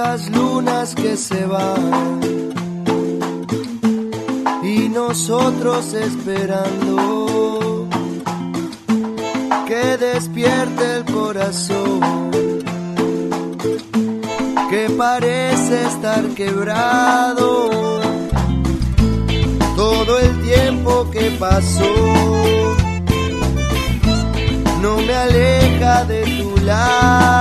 días que se van. Y nosotros esperando que despierte el corazón. Que parece estar quebrado todo el tiempo que pasó. No me aleja de tu lado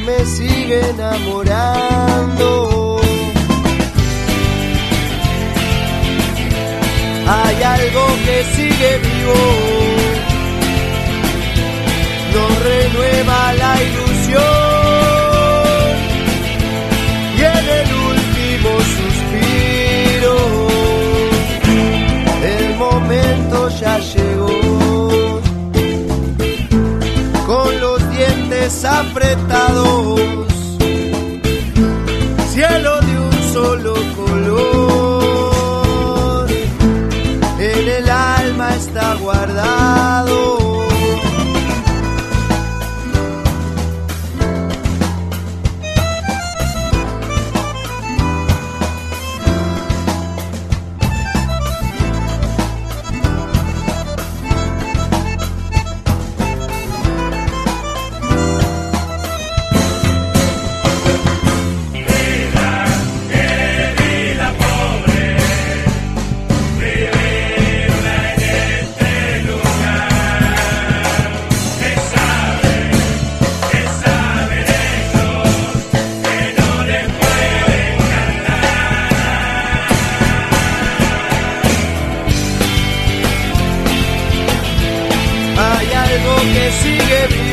me sigue enamorando. Hay algo que sigue vivo, nos renueva la ilusión. Y en el último suspiro el momento ya llegó apretados me sigue.